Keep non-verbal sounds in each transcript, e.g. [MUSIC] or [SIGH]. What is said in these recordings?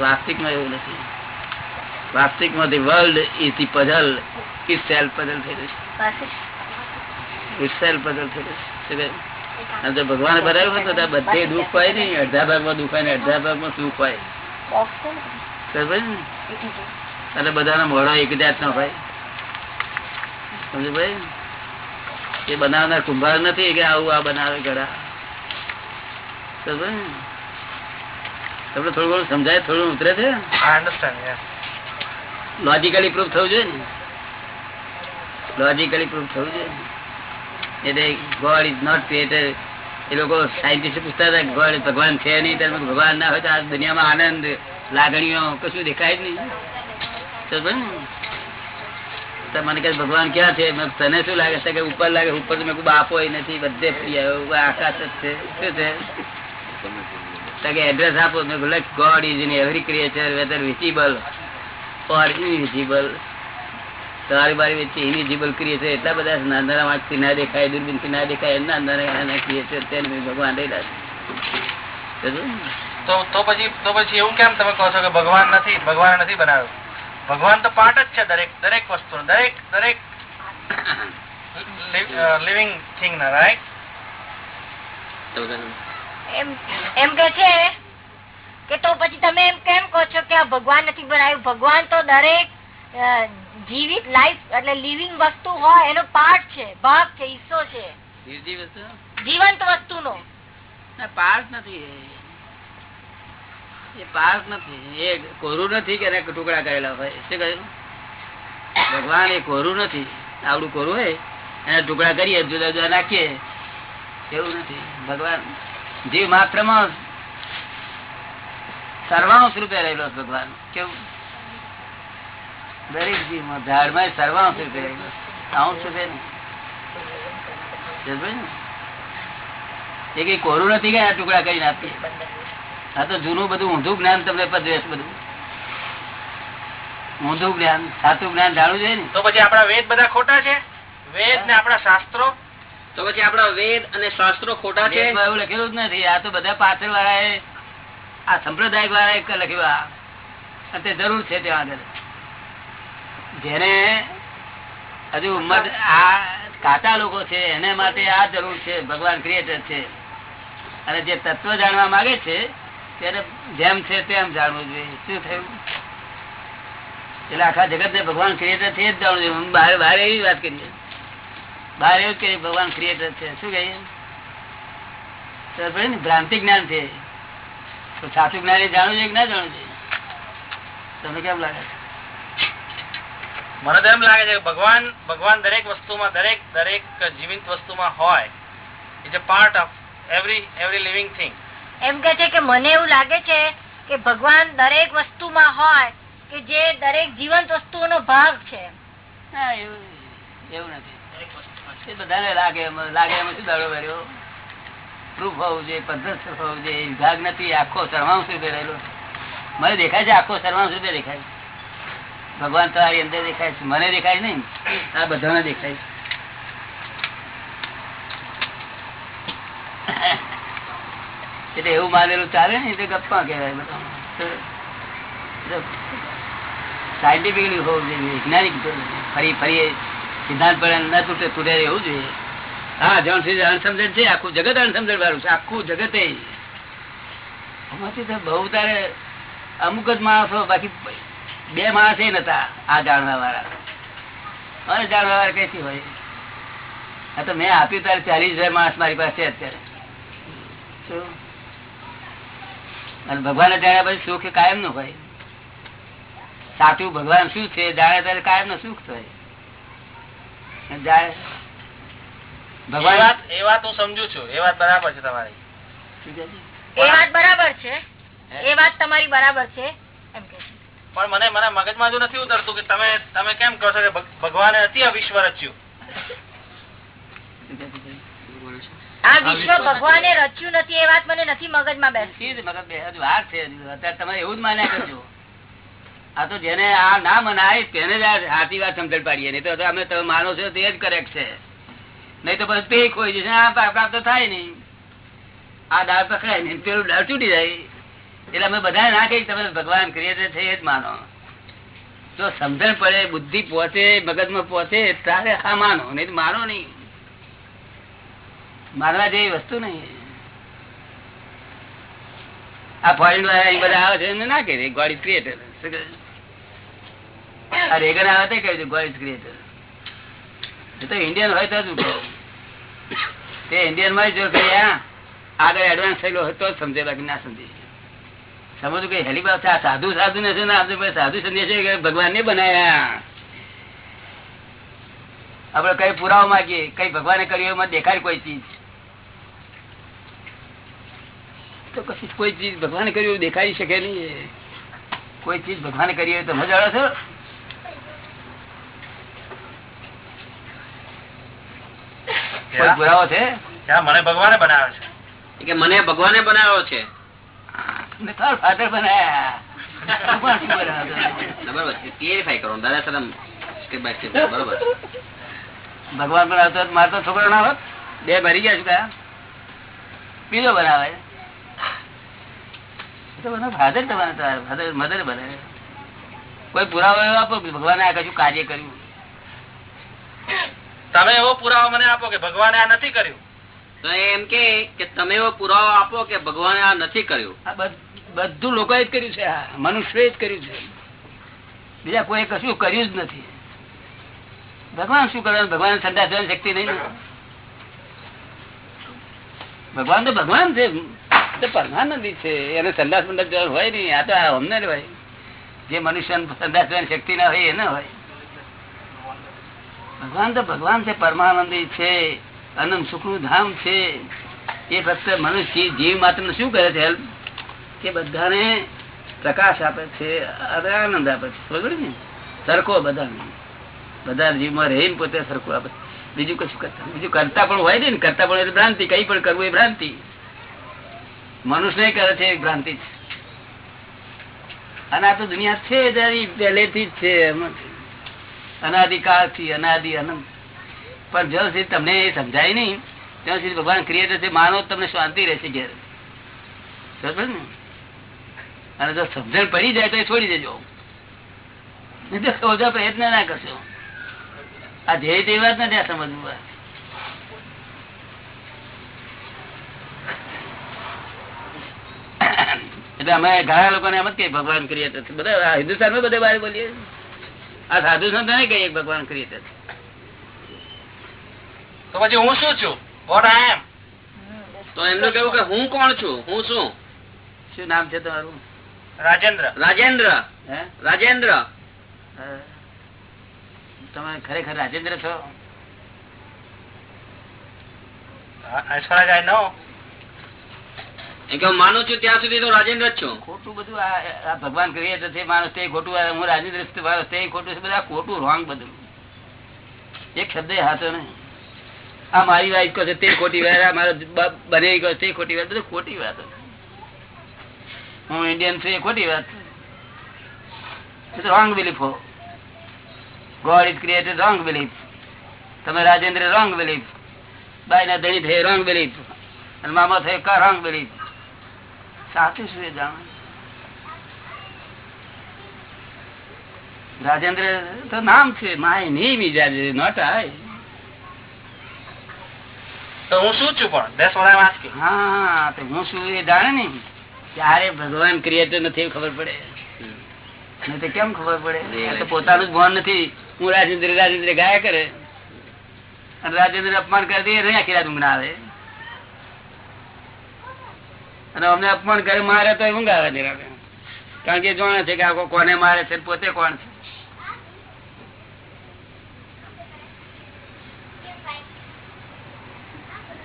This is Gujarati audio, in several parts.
વાસ્તવિકમાં એવું નથી. વાસ્તવિકમાં the world is the puzzle is self puzzle થઈ રહ્યું સેલ્ફ પઝલ થઈ રહ્યું છે. શું કહ્યું? અને જો ભગવાને બનાવ્યું હોત તો બધે દુઃખ હોય નહીં. અડધા ભાગમાં દુઃખ હોય ને અડધા ભાગમાં સુખ હોય. અને બધાના મોઢો એક જાત નો ભાઈ. સમજે ભાઈ? એ બનાવનાર કુંભાર નથી કે આવું આ બનાવે ઘડા સમજ ને? તમને થોડું ઘણું સમજાય થોડું ઉતરે છે. લોજિકલી પ્રૂફ થવું જોઈએ ને? લોજિકલી પ્રૂફ થવું જોઈએ? એટલે ગોડ ઇઝ નોટ ક્રિએટેડ એ લોકો સાયન્ટિસ્ટ પૂછતા હતા ગોડ ભગવાન છે નહીં ત્યારે ભગવાન ના હોય તો આ દુનિયામાં આનંદ લાગણીઓ કશું દેખાય જ નહીં. મને કહે ભગવાન ક્યાં છે? તને શું લાગે છે? કે ઉપર લાગે ઉપર તો મેં કીધું, બાપો નથી બધે પ્રિય આકાશ જ છે. શું છે? કે એડ્રેસ આપો. મેં કીધું God is in every creature whether visible or invisible તમારી બારી વચ્ચે ઇનવિઝિબલ ક્રિએચર એટલા બધા નાના વાંચથી ના દેખાય દૂરબીનથી ના દેખાય એના નાના ક્રિએચર તેને મેં ભગવાન રહેલા તો તો પછી તો પછી એવું કેમ તમે કહો છો કે ભગવાન નથી? ભગવાન નથી બનાવ્યું. ભગવાન તો પાર્ટ જ છે દરેક દરેક વસ્તુ દરેક દરેક [LAUGHS] લિવિંગ થિંગ ના રાઈટ એમ કે છે કે તો પછી તમે એમ કેમ કહો છો કે આ ભગવાન નથી બનાવ્યું? ભગવાન તો દરેક જીવિત લાઈફ એટલે લિવિંગ વસ્તુ હોય એનો પાર્ટ છે ભાગ છે હિસ્સો છે. જીવંત વસ્તુ? નો પાર્ટ નથી એ. પાર્ટ નથી. એ કોરું નથી કે એને ટુકડા કરેલા હોય? શું કહ્યું? ભગવાન એ કોરું નથી. આવડું કોરું હોય? એને ટુકડા કરીએ જુદા જુદા નાખીએ. એવું નથી. ભગવાન જીવ માત્રમાં સર્વાંશ રૂપે રહેલો ભગવાન. કેવું? દરેક જીવમાં ઝાડમાં સર્વાંશ રૂપે રહેલો. અંશ રૂપે ને? કોરું નથી આ ટુકડા કરી આપીએ? આ તો જૂનું બધું ઊંધું જ્ઞાન તમને પદવે બધું. ઊંધું જ્ઞાન, સાચું જ્ઞાન જાણવું જોઈએ ને? તો પછી આપણા વેદ બધા ખોટા છે? વેદ ને આપણા શાસ્ત્રો? તો પછી આપણા વેદ અને શાસ્ત્રો ખોટા છે? એવું લખેલું જ નથી. આ તો બધા પાછળ વાળા આ સંપ્રદાય વાળા લખ્યું તે જરૂર છે ત્યાં આગળ. જેને હજુ ઉંમર, આ કાચા લોકો છે, એને માટે આ જરૂર છે, ભગવાન ક્રિએટર છે. અને જે તત્વ જાણવા માંગે છે, તેને જેમ છે તેમ જાણવું જોઈએ. શું થયું? એટલે આખા જગત ભગવાન ક્રિએટર છે જ જાણવું જોઈએ. બહાર બહાર એવી વાત કરીએ. બહાર એવું કે ભગવાન ક્રિએટર છે. શું ને ભ્રાંતિ જ્ઞાન છે. તો સાચું જ્ઞાન એ જાણવું જોઈએ કે ના જાણવું જોઈએ તમને કેમ લાગે? મને તો એમ લાગે છે કે ભગવાન ભગવાન દરેક વસ્તુમાં દરેક દરેક જીવિત વસ્તુમાં હોય. Is a part of every every living thing એમ કે છે કે મને એવું લાગે છે કે ભગવાન દરેક વસ્તુમાં હોય કે જે દરેક જીવંત વસ્તુઓનો ભાગ છે. એવું એવું નથી. બધાને લાગે લાગે એમાં શું દાડો ભર્યો પ્રૂફ હોવું જોઈએ પદ્ધત હોવું જોઈએ વિભાગ નથી, આખો સર્વાંશ રૂપે રહેલો. મને દેખાય છે, આખો સર્વાંશ રૂપે દેખાય. ભગવાન તમારી અંદર દેખાય છે, મને દેખાય નહીં, આ બધાને દેખાય એટલે એવું માનેલું ચાલે ને, એટલે ગપ્પા કહેવાય બધા સાયન્ટિફિકલી હોવું જોઈએ, વૈજ્ઞાનિક ફરી ફરી સિદ્ધાંત પર ન તૂટે તૂટે એવું જોઈએ. હા, જ્યાં સુધી અણસમજણ છે, આખું જગત અણસમજણ વાળું છે, આખું જગત. એમાંથી તો બહુ તારે અમુક જ માણસો, બાકી બે માણસ એ નતા, આ જાણવા વાળા. અને જાણવા વાળા કઈ હોય? હા તો મેં આપ્યું તારે ચાલીસ હજાર માણસ મારી પાસે અત્યારે. શું? અને ભગવાન જાણ્યા પછી સુખ કાયમનું હોય. સાચું ભગવાન શું છે, જાણે ત્યારે કાયમનું સુખ થાય. અને ભગવાન એ વાત હું સમજુ છું. એ વાત બરાબર છે તમારી. શું કહે છે? એ વાત બરાબર છે. એ વાત તમારી બરાબર છે. એમ કે પણ મને મારા મગજમાં જો નથી ઉતરતું કે તમે તમે કેમ કહો છો કે ભગવાને હતી આ વિશ્વ રચ્યું આ વિશ્વ ભગવાને રચ્યું નથી એ વાત મને નથી મગજમાં બેસતી. મગજ બે હજુ વાર છે અત્યારે તમે એવું જ માન્યા કરજો. આ તો જેને આ ના મનાય તેને જ સાચી વાત સમજણ પાડીએ. નહીં તો અમે તમે માનો છો તે જ કરેક્ટ છે. નહીં તો બસ પેક હોય જશે પ્રાપ્ત થાય નહીં. આ દાળ પકડાય નહીં. પેલું દાળ તૂટી જાય. એટલે અમે બધા ના કહીએ તમે ભગવાન ક્રિએટર છે એ જ માનો. જો સમજણ પડે, બુદ્ધિ પહોંચે મગજમાં પહોંચે ત્યારે હા માનો. નહીં માનો નહીં. માનવા જેવી વસ્તુ નહીં. આ ફોરેન વાળા બધા આવે છે ના કહે ગોડ ઇઝ ક્રિએટર. આ રેગન આવે તે કહ્યું ગોડ ઇઝ ક્રિએટર એ તો ઇન્ડિયન હોય તો તે ઇન્ડિયનમાં જો કે આગળ એડવાન્સ થયેલો હોય તો જ સમજે બાકી ના સમજે સમજવું કે હેલી બાબત સાધુ સાધુ નથી ને આપણે સાધુ કે ભગવાન ને બનાયા. આપડે કઈ પુરાવો માંગીએ, કઈ ભગવાને કર્યું, એમાં દેખાય કોઈ ચીજ? તો કશું કોઈ ચીજ ભગવાને કર્યું દેખાડી શકે નહીં કોઈ ચીજ ભગવાને કરી તમે જાણો છો? કોઈ છે? મને ભગવાને બનાવ્યો છે. કે મને ભગવાને બનાવ્યો છે? ફાધર બનાયા. [LAUGHS] [LAUGHS] બનાવતો મારતો છોકરો ના હોત. બે ભરી ગયા છું કયા? બીજો બનાવે. ફાધર તમારે ફાધર મધર બનાવે કોઈ પુરાવો એવો આપો ભગવાને આ કશું કાર્ય કર્યું. તમે એવો પુરાવો મને આપો કે ભગવાને આ નથી કર્યું. તો એમ કે કે તમે એવો પુરાવો આપો કે ભગવાને આ નથી કર્યું. બધું લોકો જ કર્યું છે આ મનુષ્ય જ કર્યું છે. બીજા કોઈ કશું કર્યું જ નથી. ભગવાન શું કરવાનું? ભગવાન સંદાસ જવાની શક્તિ નહીં ભગવાન તો ભગવાન છે. પરમાનંદી છે. એને સંદાસ મંડળ હોય નહીં. આ તો આ અમને જ હોય. જે મનુષ્ય સંદાસ જવાની શક્તિ ના હોય એને હોય. ભગવાન તો ભગવાન છે, પરમાનંદી છે, અનંત સુખનું ધામ છે. એ ફક્ત મનુષ્ય જીવ માત્ર શું કરે છે કે બધાને પ્રકાશ આપે છે, અને આનંદ આપે છે. ને? સરખો બધાને. બધા જીવમાં રહીને પોતે સરખું આપે. બીજું કશું કરતા બીજું કરતા પણ હોય ને. કરતા પણ એટલે ભ્રાંતિ. કઈ પણ કરવું એ ભ્રાંતિ. મનુષ્ય કરે છે ભ્રાંતિ અને આ તો દુનિયા છે પહેલેથી જ છે, એમાં અનાદિકાળથી અનાદિ અનંત. પણ જ્યાં સુધી તમને એ સમજાય નહીં, ત્યાં સુધી ભગવાન ક્રિએટર છે, માનો તમને શાંતિ રહેશે ઘેર. ને? અને જો સમજણ પડી જાય તો એ છોડી દેજો. પ્રયત્ન ના કરશો. આ ધ્યેય તે વાત નથી આ સમજવું એટલે અમે ઘણા લોકોને એમ જ કહીએ, ભગવાન ક્રિએટર બધા હિન્દુસ્તાનમાં બધે બહાર બોલીએ. આ સાધુ સંત નહીં કહીએ ભગવાન ક્રિએટર તો પછી હું શું છું? વોટ આઈ એમ તો એમનું કેવું કે હું કોણ છું? હું શું? શું નામ છે તમારું? રાજેન્દ્ર. રાજેન્દ્ર. હે? રાજેન્દ્ર. તમે ખરેખર રાજેન્દ્ર છો? as far as I know માનું છું ત્યાં સુધી તો રાજેન્દ્ર જ છું. ખોટું બધું આ ભગવાન ક્રિએટર છે માણસ તે ખોટું હું રાજેન્દ્ર માણસ તે ખોટું છે, બધા ખોટું રોંગ બધું. એક શબ્દ હાથો ને આ મારી વાઈફ કહે તે ખોટી વાત મારો બને તે ખોટી વાત, બધું ખોટી વાત. હું ઇન્ડિયન છું, એ ખોટી વાત. Wrong belief God is created wrong belief તમે રાજેન્દ્ર રોંગ બિલીફ બાઈ ના ધણી થઈ રોંગ બિલીફ અને મામા થઈ કા રોંગ બિલીફ સાચું શું એ જાણે. રાજેન્દ્ર તો નામ છે માય નેમ બીજા નોટ આય. તો હું શું છું પણ? દસ વાળા I'm હા તો હું શું એ જાણે ને ત્યારે ભગવાન ક્રિએટર નથી ખબર પડે. નહીં તો કેમ ખબર પડે? તો પોતાનું જ ભાન નથી. હું રાજેન્દ્ર રાજેન્દ્ર ગાયા કરે. રાજેન્દ્ર અપમાન કરે દે એ નહીં આખી ના આવે અને અમને અપમાન કરે, મારે તો ઊંઘ આવે જરા કારણ કે જોણે છે કે આખો કોને મારે છે પોતે કોણ છે?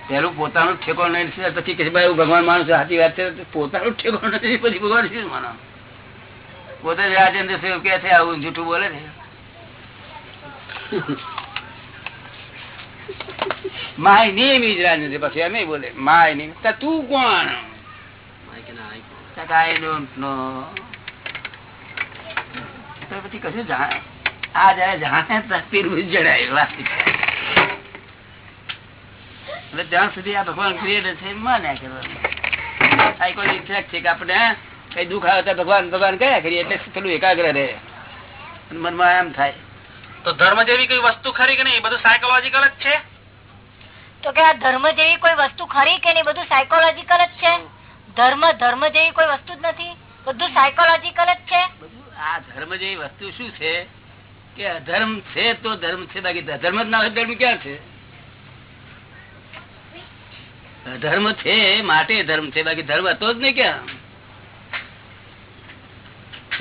પેલું પોતાનું ઠેકો નહીં પછી કે ભાઈ ભગવાન માણસ સાચી વાત છે પોતાનું ઠેકો નથી પછી ભગવાન શું માનો પોતે રાજેન્દ્ર સેવ કે છે, આવું જૂઠું બોલે છે. [LAUGHS] માય નેમ ઇઝ રાજેન્દ્ર, પછી એમ નહીં બોલે. માય નેમ તું તું તો પછી કશું જાણે આ જયારે જાણે ત્યાં જણાય. એટલે સુધી આ ભગવાન ક્રિએટર છે માન્યા કરવાનું આ કોઈ ઇફેક્ટ છે કે આપણે કઈ દુઃખ આવે તો ભગવાન ભગવાન કયા કરીએ એટલે પેલું એકાગ્ર રહે? મનમાં એમ થાય. તો ધર્મ જેવી કોઈ વસ્તુ ખરી કે નહીં? એ બધું સાયકોલોજીકલ જ છે? તો કે આ ધર્મ જેવી કોઈ વસ્તુ ખરી કે નહીં? બધું સાયકોલોજીકલ જ છે? ધર્મ ધર્મ જેવી કોઈ વસ્તુ જ નથી? બધું સાયકોલોજીકલ જ છે? આ ધર્મ જેવી વસ્તુ શું છે? કે અધર્મ છે તો ધર્મ છે બાકી અધર્મ જ ના હોય ધર્મ ક્યાં છે? અધર્મ છે માટે ધર્મ છે બાકી ધર્મ હતો જ નહીં ક્યાં?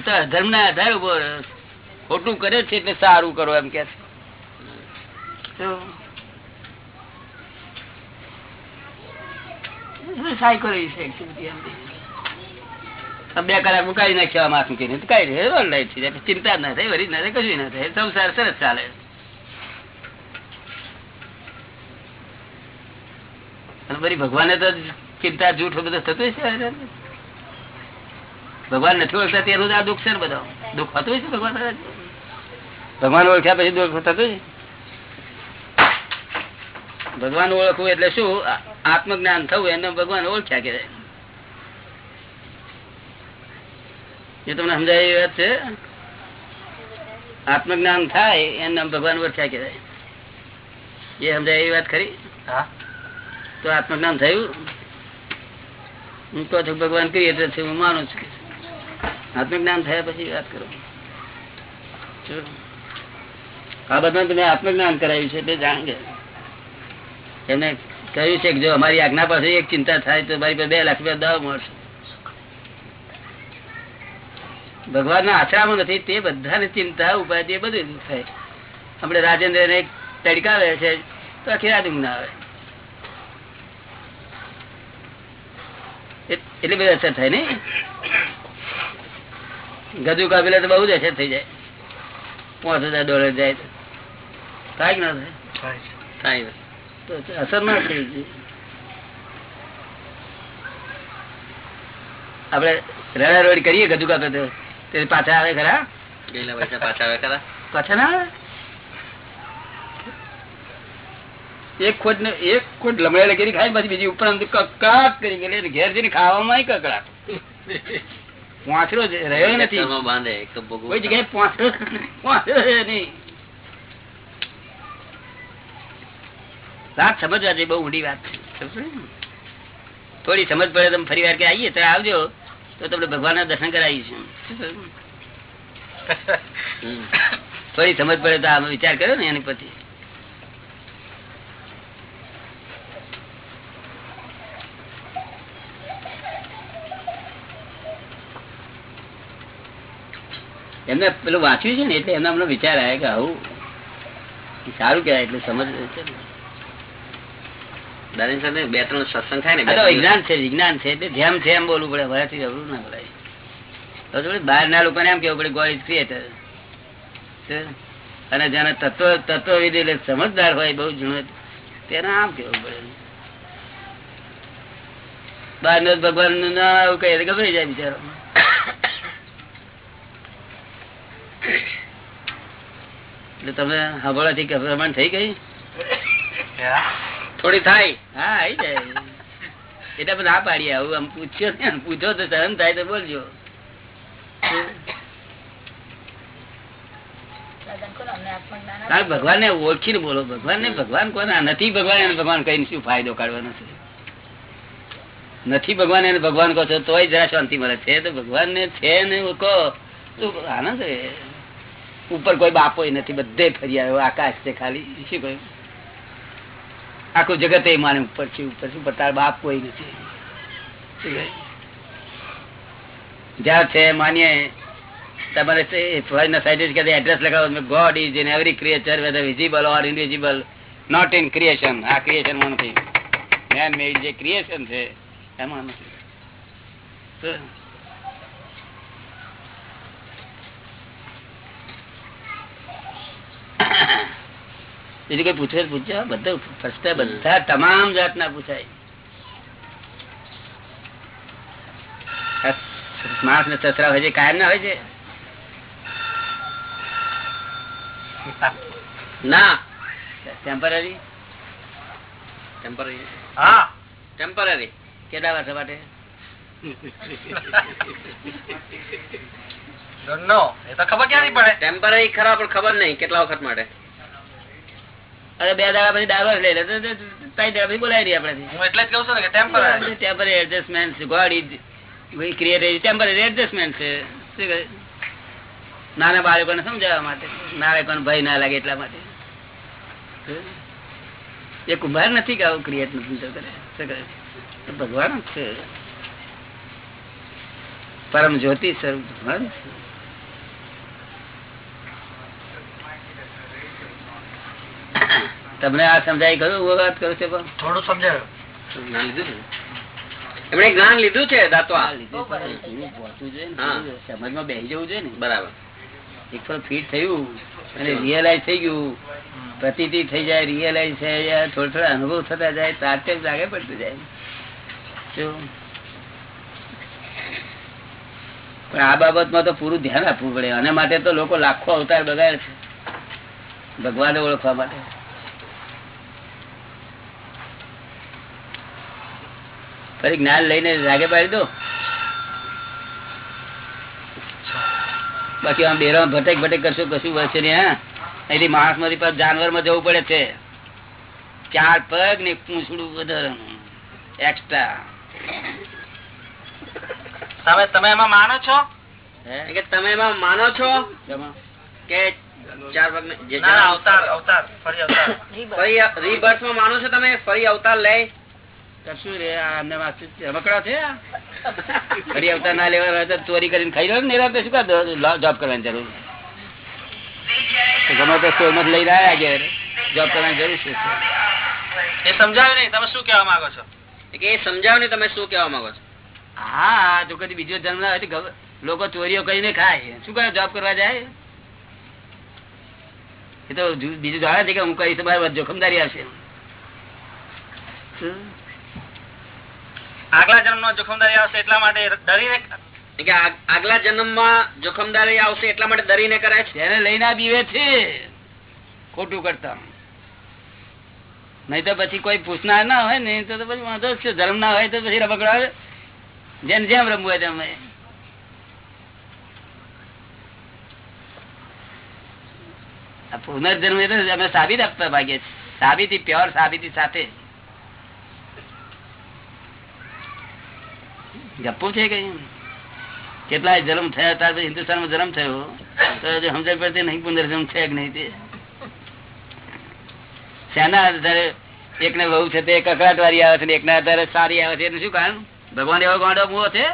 તો અધર્મ ના આધાર ઉપર ખોટું કરે છે એટલે સારું કરો એમ કે છે તો સાયકોલોજી છે actually એમ બી. કલાક મુકાવી નાખ્યા માસ મૂકીને કઈ રે ઓનલાઈન છે ચિંતા ના થાય વરી ના થાય, કશું ના થાય. સંસાર સરસ ચાલે. ભગવાને તો ચિંતા, જૂઠ બધું થતું છે ભગવાન નથી ઓળખતા, તેનું આ દુઃખ છે ને બધા? દુઃખ થતું છે ભગવાન ભગવાન ઓળખ્યા પછી દુઃખ થતું છે ભગવાન ઓળખવું એટલે શું? આત્મજ્ઞાન થવું એને ભગવાન ઓળખ્યા કે એ તમને સમજાય એ વાત છે? આત્મજ્ઞાન થાય એને ભગવાન ઓળખ્યા કહેવાય એ સમજાય એ વાત ખરી? હા. તો આત્મજ્ઞાન થયું? હું કહું છું ભગવાન કહીએ એટલે હું માનું છું આત્મજ્ઞાન થયા પછી વાત કરો. આ બધા તમે આત્મજ્ઞાન કરાવ્યું છે એટલે જાણ એમને કહ્યું છે કે જો અમારી આજ્ઞા પાસે એક ચિંતા થાય તો મારી બે લાખ રૂપિયા દાવ મળશે. ભગવાન ના આશ્રમો નથી તે બધાને ચિંતા ઉપાધિ બધું થાય. આપણે રાજેન્દ્ર ને તડકાવે છે તો આખી રાત ઊંઘ ના આવે. એટલી બધી અસર થાય ને ગજુ કાપેલા તો બહુ જ અસર થઈ જાય. પાંચ હજાર ડોલર જાય તો. થાય કે ના થાય? થાય તો અસર ના થઈ ગઈ. આપડે રડારોડી કરીએ ગધુ કાપે તો પાછા આવે ખરા? પાછા આવે ખરા? પાછા ના આવે? એક ખોટ ને એક ખોટ લમડા કરી ખાય પછી બીજી ઉપર કકડાટ કરી ગયેલી. ઘેર જઈને ખાવામાં કકડાટ. [LAUGHS] જ રહ્યો નથી. બાંધે કોઈ જગ્યાએ પાંચરો છે નહીં. વાત સમજવા જોઈએ, બહુ ઊંડી વાત? થોડી સમજ પડે તમે ફરી વાર કે આવીએ, તો આવજો. તો તમને ભગવાન ના દર્શન કરાવીશું. થોડી સમજ પડે તો આમ વિચાર કર્યો ને એની પછી એમને પેલું વાંચ્યું છે ને, એટલે એમને વિચાર આવ્યા કે આવું સારું કહેવાય, એટલે સમજ ને. બે ત્રણ સત્સંગ થાય ને વિજ્ઞાન છે વિજ્ઞાન છે એટલે જેમ છે એમ બોલવું પડે વરાથી જરૂર ના બોલાય. બહાર ના લોકોને એમ કેવું પડે ગોડ ઇઝ ક્રિએટર અને જેને તત્વ તત્વવિધિ એટલે સમજદાર હોય બહુ જૂનો તેને આમ કેવું પડે? બહાર નો ભગવાનનું ના આવું કહે ગભરાઈ જાય બિચારો. એટલે તમે સાંભળવાથી ગભરામણ થઈ ગઈ? થોડી થાય. હા આવી જાય. એટલે બધા પાડીએ આવું. આમ પૂછ્યો ને પૂછો તો સહન થાય તો બોલજો. ભગવાન ને ઓળખીને બોલો. ભગવાન ને ભગવાન કોના નથી ભગવાન એને ભગવાન કઈ શું ફાયદો કાઢવાનો છે? નથી ભગવાન એને ભગવાન કહો છો, તોય જરા શાંતિ મળે. છે તો ભગવાન ને છે ને કહો. આનંદ ઉપર કોઈ બાપો નથી. બધે ફરી આવ્યો. આકાશ છે ખાલી. શું કહ્યું? આખું જગત એ માને ઉપર છે ઉપર છે તાર બાપ કોઈ નથી. જ્યાં છે, માનીએ, તમારે એડ્રેસ લગાવો God is in every creature whether visible or invisible not in creation આ ક્રિએશનમાં નથી. મેન મેડ જે ક્રિએશન છે, એમાં નથી. તો બીજું કઈ પૂછે પૂછ્યો બધા પ્રશ્ન બધા તમામ જાતના પૂછાય. માણસ ને સસરા હોય છે કાયમ ના હોય છે? ના. ટેમ્પરરી ટેમ્પરરી હા. ટેમ્પરરી કેટલા વર્ષ માટે? ખબર ક્યાંથી પડે? ટેમ્પરરી ખરા પણ ખબર નહીં કેટલા વખત માટે? અરે બે દાડા પછી ડાયવર્સ લઈ લે. ત્રણ દાડા પછી બોલાવી દઈએ આપણે હું એટલે જ કહું છું ને કે temporary temporary adjustment God is created temporary adjustment છે. શું કહે? નાના બાળકોને સમજાવવા માટે. નાળકોને ભય ના લાગે એટલા માટે. એ કુંભાર નથી કે આવું ક્રિએટ નથી કરે? ભગવાન છે. પરમ જ્યોતિ સ્વરૂપ ભગવાન છે. તમને આ સમજાય કરું વાત કરું છે પણ? થોડું ને? એમણે જ્ઞાન લીધું છે પણ સમજમાં બેસી જવું જોઈએ ને. બરાબર. એક ફર ફીટ થયું અને રિયલાઈઝ થઈ ગયું. પ્રતિ થઈ જાય રિયલાઈઝ થઈ જાય થોડા થોડા અનુભવ થતા જાય તાત્ય લાગે પડતું જાય. શું? પણ આ બાબતમાં તો પૂરું ધ્યાન આપવું પડે. અને માટે તો લોકો લાખો અવતાર બગાડે છે. ભગવાને ઓળખવા માટે. ફરી જ્ઞાન લઈને રાગે પાડી દો બાકી આમ બેરા ભટેક ભટેક કરશો કશું વચ્ચે ને હા? અહીંથી માણસમાંથી પાછું જાનવરમાં જવું પડે છે. ચાર પગ ને પૂછડું વધારાનું. એક્સ્ટ્રા તમે તમે એમાં માનો છો? કે તમે એમાં માનો છો? કે ચાર પગ ને ના, અવતાર અવતાર ફરી અવતાર. ફરી રિબર્થમાં માનો છો તમે? ફરી અવતાર લે કશું રે આ અમને છે. રમકડા છે? ફરી આવતા ના લેવા ચોરી કરીને ખાઈ લો ને શું કાં જોબ કરવાની જરૂર. ગમે તે સ્ટોરમાંથી લઈ રહ્યા ઘેર. જોબ કરવાની જરૂર છે? એ સમજાવ્યું નહીં. તમે શું કહેવા માંગો છો? કે એ સમજાવો ને તમે શું કહેવા માંગો છો? હા જો કદી બીજો જન્મ ના હોય લોકો ચોરીઓ કરીને ખાય. શું કરે? જોબ કરવા જાય? એ તો બીજું જાણે છે કે હું કહીશ તમારે જોખમદારી આવશે શું? જન્મ જન્મનો જોખમદારી આવશે એટલા માટે ડરીને કે આગ- આગલા જન્મમાં જોખમદારી આવશે એટલા માટે ડરીને કરે છે? એને લઈને બીવે છે. ખોટું કરતા. નહીં તો પછી કોઈ પૂછનાર ના હોય ને તો પછી વાંધો છે. ધર્મ ના હોય તો પછી રમકડા જેમ જેમ રમવું હોય તેમ પુનર્જન્મ એ તો અમે સાબિત આપતા ભાગીએ છીએ. સાબિતી પ્યોર સાબિતી સાથે. ગપ્પુ છે કઈ કેટલાય જન્મ થયા હતા હિન્દુસ્તાન હિન્દુસ્તાનમાં જન્મ થયો. તો સમજણ પડતી નહીં પુનર્જન્મ છે કે નહીં તે. શેના આધારે એક ને વહુ છે તે કકડાટ વાળી આવે છે ને એકના આધારે સારી આવે છે? એનું શું કારણ? ભગવાન એવો ગાંડો મુવો છે?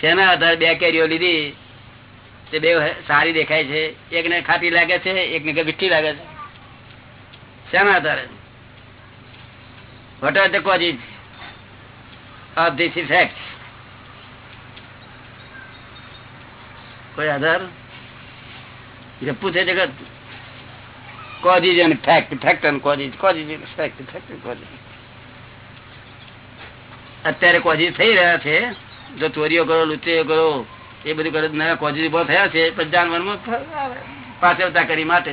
શેના આધારે બે કેરીઓ લીધી? તે બે સારી દેખાય છે. એકને ખાટી લાગે છે, એકને મીઠી લાગે છે. શેના આધારે are the causes of this effect? કોઈ આધાર ગપ્પુ છે જગત causes and effect, effect and causes, causes and effect, effect and causes. અત્યારે કોજીસ થઈ રહ્યા છે જો ચોરીઓ કરો લુચીઓ કરો એ બધું કરો નવા કોજીસ ઊભા થયા છે પછી જાનવરમાં પાછળતા કરી માટે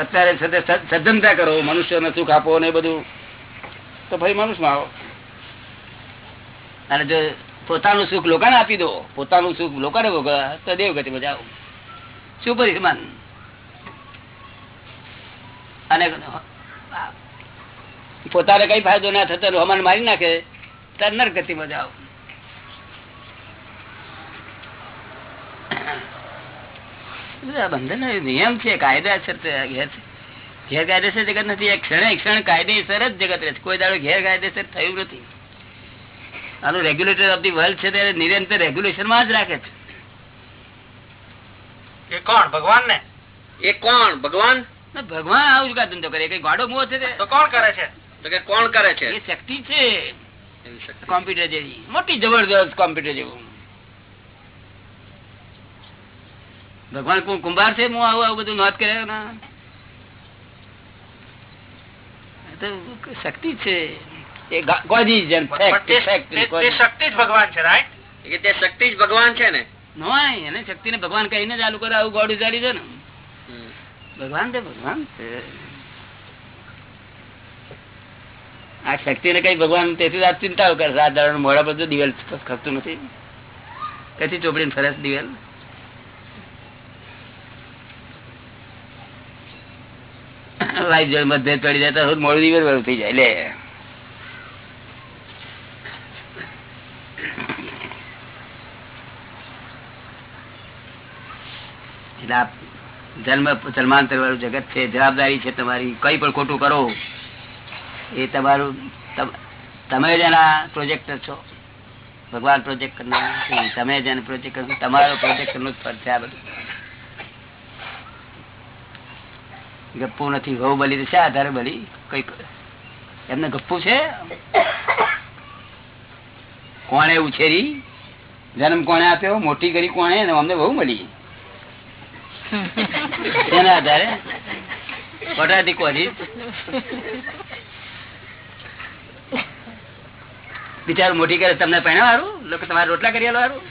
અત્યારે સજ્જનતા કરો, મનુષ્યને સુખ આપો ને બધું. તો ભાઈ મનુષ્યમાં આવો. અને જો પોતાનું સુખ લોકોને આપી દો, પોતાનું સુખ લોકોને ભોગવા તો દેવગતિ બજાવો. શું પરિમાન અને પોતાને કઈ ફાયદો ના થતો હમાન મારી નાખે, તો નરગતિ બજાવો. બંધન નિયમ છે કાયદેસર ઘેર છે. ગેરકાયદેસર જગત નથી એક ક્ષણે ક્ષણ કાયદેસર જ જગત રહે છે. કોઈ દાડો ગેરકાયદેસર થયું નથી. આનું રેગ્યુલેટર ઓફ ધી વર્લ્ડ છે ત્યારે નિરંતર રેગ્યુલેશનમાં જ રાખે છે. એ કોણ? ભગવાન ને? એ કોણ? ભગવાન? ભગવાન આવું જ ધંધો કરે. કઈ ગાડો મોહ છે તો? કોણ કરે છે? તો કે કોણ કરે છે? એ શક્તિ છે. કોમ્પ્યુટર જેવી. મોટી જબરદસ્ત કોમ્પ્યુટર જેવું. ભગવાન કોણ કુંભાર છે હું આવું આવું બધું નોંધ કર્યા ના. શક્તિ છે. એ. શક્તિ જ ભગવાન છે રાઈટ કે તે શક્તિ જ ભગવાન છે ને? નોય, એને શક્તિ ને ભગવાન કહીને ચાલુ કરે આવું ગોડું ચાલી છે ને. ભગવાન તો ભગવાન છે. આ શક્તિ ને કઈ ભગવાન તેથી આ ચિંતાઓ કરે દાડા મોડા બધું દિવેલ ખપતું નથી. કથી ચોપડી ફરસ દિવેલ? વાઈફ જોઈ મધ્ય ચડી જાય તો મોડું દિવસ વાળું થઈ જાય, લે. જન્મ જન્માંતર વાળું જગત છે, જવાબદારી છે તમારી, કઈ પણ ખોટું કરો, એ તમારું, તમ- જ પ્રોજેક્ટર છો. ભગવાન પ્રોજેક્ટ કરનાર તમે જ પ્રોજેક્ટ કરો તમારો પ્રોજેક્ટનું જ ફરજ છે આ બધું. ગપ્પુ નથી, વહુ બલી તો શા આધારે બલી. કઈ એમને ગપ્પુ છે? કોણે ઉછેરી? જન્મ કોને આપ્યો? મોટી કરી કોને અમને બહુ મળી. એના આધારે. કોટાથી બિચારું મોટી કરે તમને પહેણા વાળું લોકો તમારે રોટલા કરી વાળું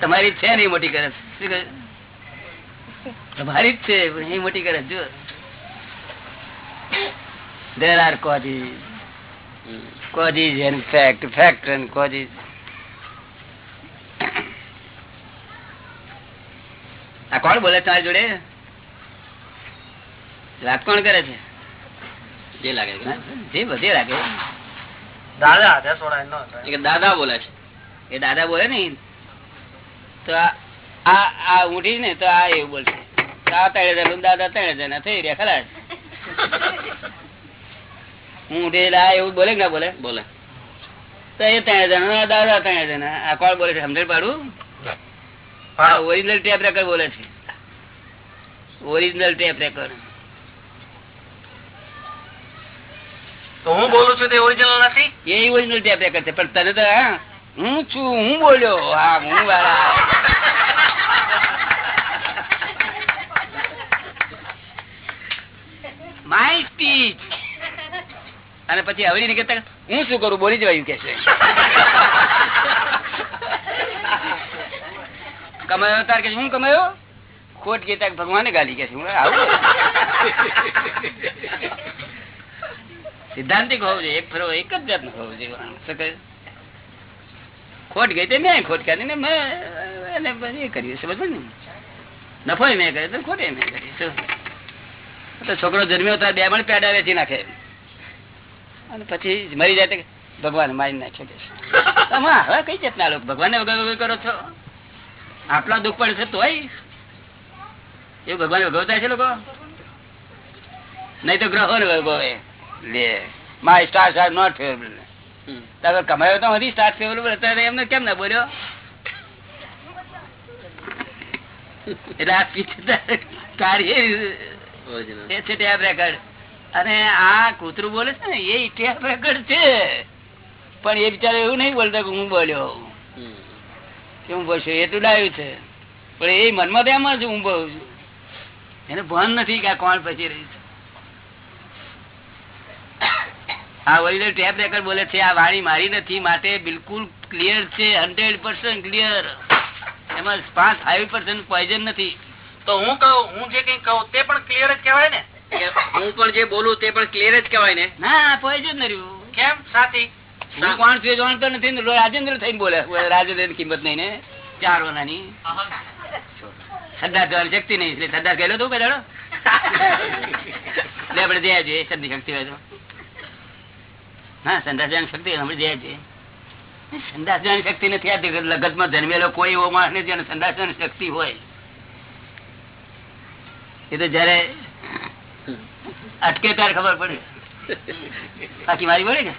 તમારી છે નહીં મોટી કરે. શું? તમારી જ છે એ મોટી કરે જો there are causes causes and fact fact and causes આ કોણ બોલે તમારી જોડે? વાત કોણ કરે છે? જે લાગે છે. જે બધે લાગે. દાદા દાદા બોલે છે. એ દાદા બોલે ને તો આ- આ આ ઊંઠી ને તો આ એવું બોલશે. તો આ ત્રણે જણ દાદા ત્રણે જણા થઈ રહ્યા ખરા હું એવું બોલે ના બોલે? બોલે. તો એ ત્રણે જણા આ દાદા ત્રણે જણા આ કોણ બોલે છે સમજણ પાડું? ઓરિજિનલ ટેપ રેકર્ડ બોલે છે. ઓરિજિનલ ટેપ રેકર્ડ તો હું બોલું છું તે ઓરિજિનલ નથી? એ ઓરિજિનલ ટેપ રેકર્ડ છે પણ તને તો હું છું હું બોલ્યો. હા હું વાળા. My speech. અને પછી હવે નીકળતા હું શું કરું? બોલી જવાયું કે છે કમાયો તાર કે શું કમાયો? ખોટ ગીતા ભગવાને ગાલી કે હું આવું. સિદ્ધાંતિક હોવું જોઈએ. એક ફરો એક જ જાતનું હોવું જોઈએ. ખોટ ગઈ તે મેં ખોટ કાઢી ને મેં એને એ કર્યું. સમજ ને? નફો મેં કર્યો ખોટે મેં કરી તો છોકરો જન્મ્યો ત્યારે બે પણ પેડા વેચી નાખે. અને પછી મરી જાય ભગવાન મારી નાખ્યો તમે હવે કઈ જાતના લોકો? ભગવાનને વગર વગર કરો છો? આટલા દુઃખ પડે છે તોય? એવું ભગવાન ભગવતા છે લોકો? નહીં તો ગ્રહો ને ભગવે લે my star are not favourable. તમે કમાયો તો નથી સ્ટાર્ટ ફેવરેબલ અત્યારે એમને કેમ ના બોલ્યો? [LAUGHS] એટલે આ કાર્ય. એ છે ટેપ રેકર્ડ. અને આ કૂતરું બોલે છે ને, એ ટેપ રેકર્ડ છે. પણ એ બિચારો એવું નહીં બોલતો કે હું બોલ્યો. કે હું બોલશું એટલું ડાયું છે. પણ એ મનમાં તો એમ જ હું બોલું છું. એને ભાન નથી કે કોણ પછી રહ્યું છે. આ ઓરિજિનલ ટેપ રેકર્ડ બોલે છે, આ વાણી મારી નથી, માટે બિલકુલ ક્લિયર છે, હંડ્રેડ પર્સન્ટ ક્લિયર એમાં પાંચ ફાઈવ પર્સન્ટ પોઈઝન નથી. તો હું કહું હું જે કઈ કહું તે પણ ક્લિયર જ કહેવાય ને? હું પણ જે બોલું તે પણ ક્લિયર જ કહેવાય ને? ના પોઈઝન ન રહ્યું. કેમ? સાથી? હું કોણ છું જાણતો નથી રાજેન્દ્ર થઈને બોલે. રાજેન્દ્રની કિંમત નહીં ને? ચાર ઓનાની સરદાર શક્તિ નહીં એટલે સરદાર ગયેલો તું પેલા એટલે આપડે જયા જોઈએ સદની શક્તિ હોય તો. હા સંદાસ જવાની શક્તિ આપણે જયા છીએ સંદાસ જવાની શક્તિ નથી આ લગતમાં જન્મેલો કોઈ એવો માણસ નથી જેને સંદાસ જવાની શક્તિ હોય. એ તો જયારે અટકે ત્યારે ખબર પડે. બાકી મારી પડે કે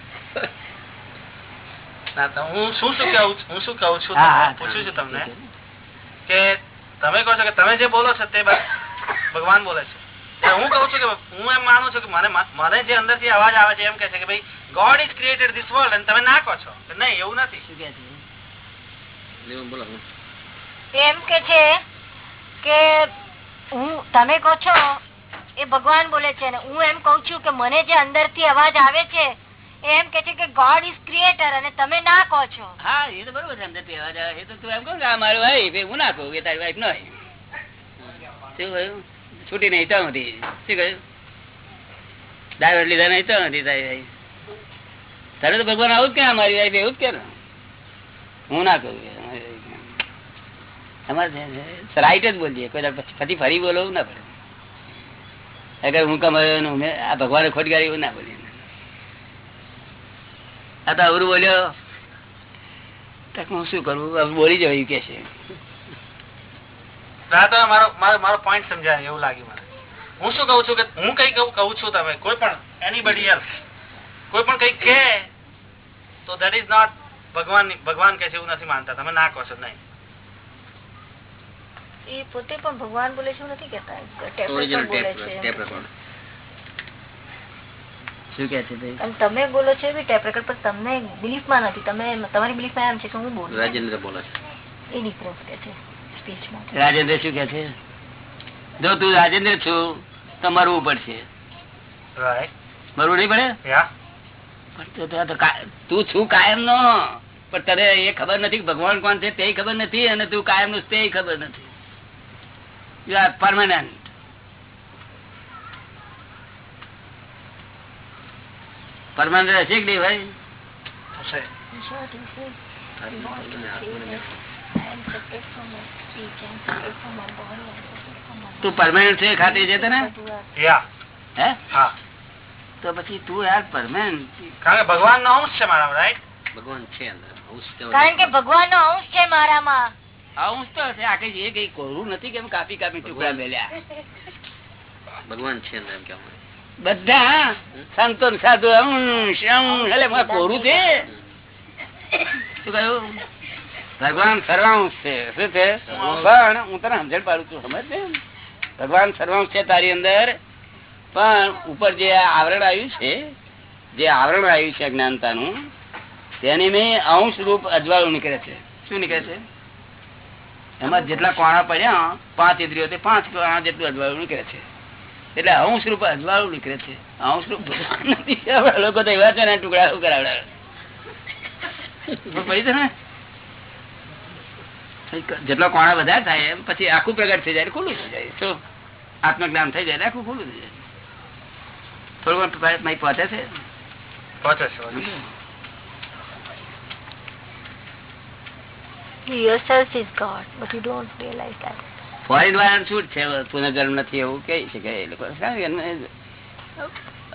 હું શું શું કહું છું? હું શું કહું છું હા, તમને? હા. પૂછું છું તમને કે તમે કહો છો કે તમે જે બોલો છો તે ભગવાન બોલે છે. હું કહું છું કે હું એમ માનું છું કે મને મને જે અંદરથી અવાજ આવે છે એમ કે છે કે ભાઈ God is created this world અને તમે ના કહો છો. કે નહીં એવું નથી. શું કે છે? એમ કે છે કે હું, તમે કહો છો? એ ભગવાન બોલે છે ને હું એમ કઉ છું કે મને જે અંદરથી અવાજ આવે છે એમ કે છે કે ગોડ ઇઝ ક્રિએટર અને તમે ના કહો છો. હા, એ તો બરોબર ભાઈ હું ના કહું તારી વાઈફ ન શું છૂટી નહીં તો નથી શું કહ્યું? ડાયવર લીધા નહીં તો નથી તારી ભાઈ તારે તો ભગવાન આવું જ કે મારી વાઈફ એવું જ કે હું ના કહું રાઈટ જ બોલીએ. પછી ફરી બોલવું ના પડે. અગર હું કમાયો આ ભગવાન ખોટ ગાડી ના બોલીએ. આ તો અવરું બોલ્યો. હું શું કરું? હવે બોલી જવાયું કે છે. મારો પોઈન્ટ સમજાય, એવું લાગ્યું મને. હું શું કહું છું કે હું કઈ કહું છું તમે. કોઈ પણ એનીબડી એલ્સ કોઈ પણ કઈ કે તો નોટ ભગવાન ભગવાન કે છે એવું નથી માનતા. તમે ના કહો છો, નહીં. એ પોતે પણ ભગવાન બોલે છે એવું નથી કેતા ટેપ રેકોર્ડ બોલે છે. Tape record. શું કે છે ભાઈ? અને તમે બોલો છો એ ટેપ રેકોર્ડ પર તમને બિલીફમાં નથી. તમે તમારી બિલીફમાં એમ છે કે હું બોલું રાજેન્દ્ર બોલે છે. એ ડિફરન્સ કે છે સ્પીચમાં. રાજેન્દ્ર શું કે છે? જો તું રાજેન્દ્ર છું તો મરવું પડશે. રાઈટ મરવું નહીં પડે? તું છું કાયમ નો પણ તને એ ખબર નથી ભગવાન કોણ છે તે ખબર નથી અને તું કાયમનું તે ખબર નથી. યુ આર પરમાનન્ટ પરમાનન્ટ હશે કે નહીં ભાઈ? હશે. તું પરમાનન્ટ છે ખાતે છે તને? હે? તો પછી તું યાર પરમાનન્ટ કારણ કે ભગવાન નો અંશ છે મારા રાઈટ ભગવાન છે અંદર કારણ કે ભગવાન નો અંશ છે મારામાં. આવું હશે આ કઈ એ કઈ કોરું નથી કેમ કાપી કાપી ટુકડા મેલ્યા? ભગવાન છે એમ કહેવાય બધા સંતો સાધુ અંશ અંશ એટલે કોરું છે? શું કહ્યું? ભગવાન સર્વાંશ છે. શું છે? પણ હું તને સમજણ પાડું છું સમજ ને ભગવાન સર્વાંશ છે તારી અંદર. પણ ઉપર જે આવરણ આવ્યું છે જે આવરણ આવ્યું છે અજ્ઞાનતાનું તેની મેં અંશ રૂપ અજવાળું નીકળે છે. શું નીકળે છે? એમાં જેટલા કોણા પડ્યા, પાંચ ઇન્દ્રિયો તે પાંચ કોણા જેટલું અજવાળું નીકળે છે. એટલે અંશ રૂપ અજવાળું નીકળે છે. અંશ રૂપ લોકો તો એવા છે ને, ટુકડા શું કરાવડા પડી છે ને? જેટલા કોણા વધારે થાય એમ, પછી આખું પ્રગટ થઈ જાય ખુલ્લું થઈ જાય. શું? આત્મજ્ઞાન થઈ જાય આખું ખુલ્લું થઈ જાય. થોડું ઘણું પહોંચે છે પહોંચે છે બધું. You શકે એ લોકો. કારણ કે એમને